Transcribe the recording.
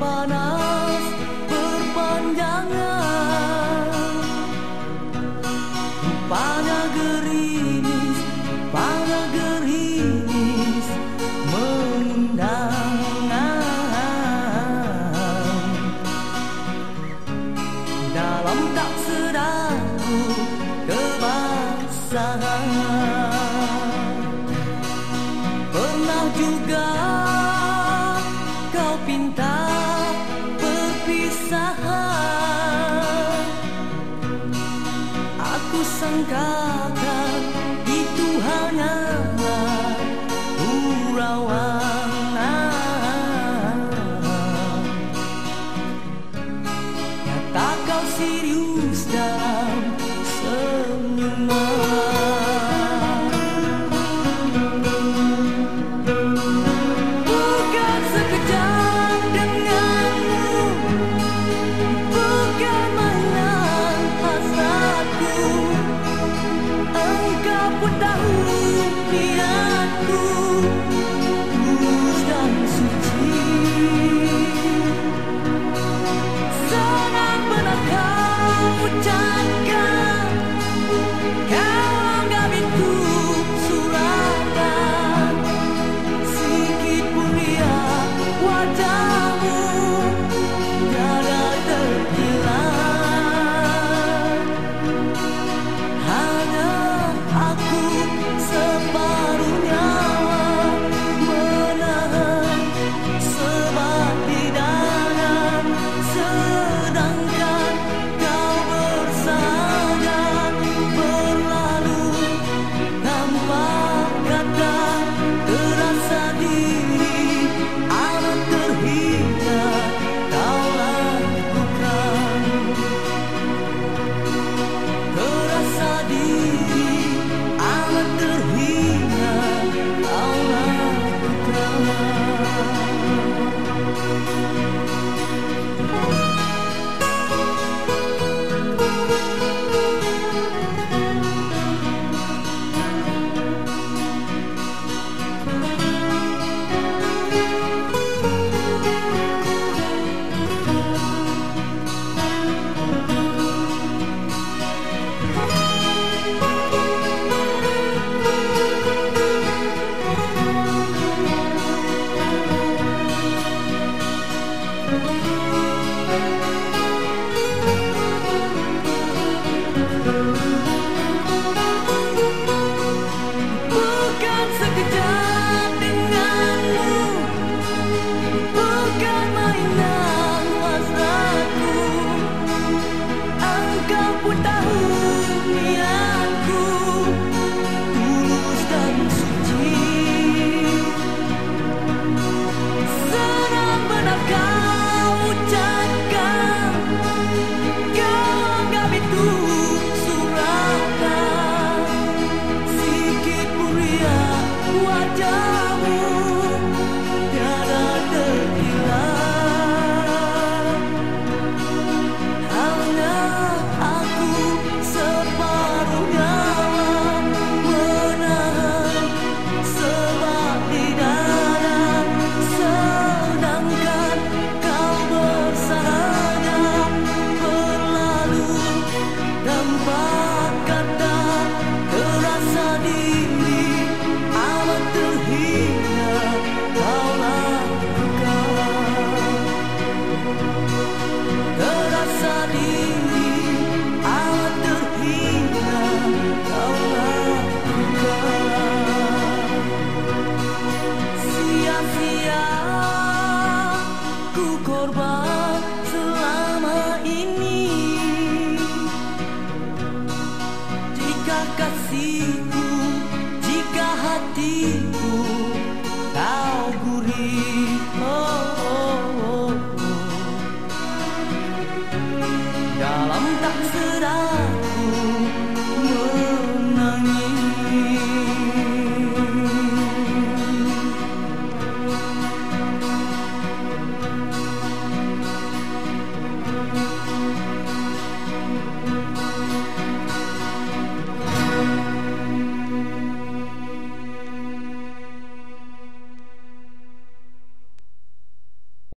panas berpanjangan Rupanya gerimis, rupanya gerimis mengundang Dalam tak sedarku kau pinta perpisahan Aku sangkakan Música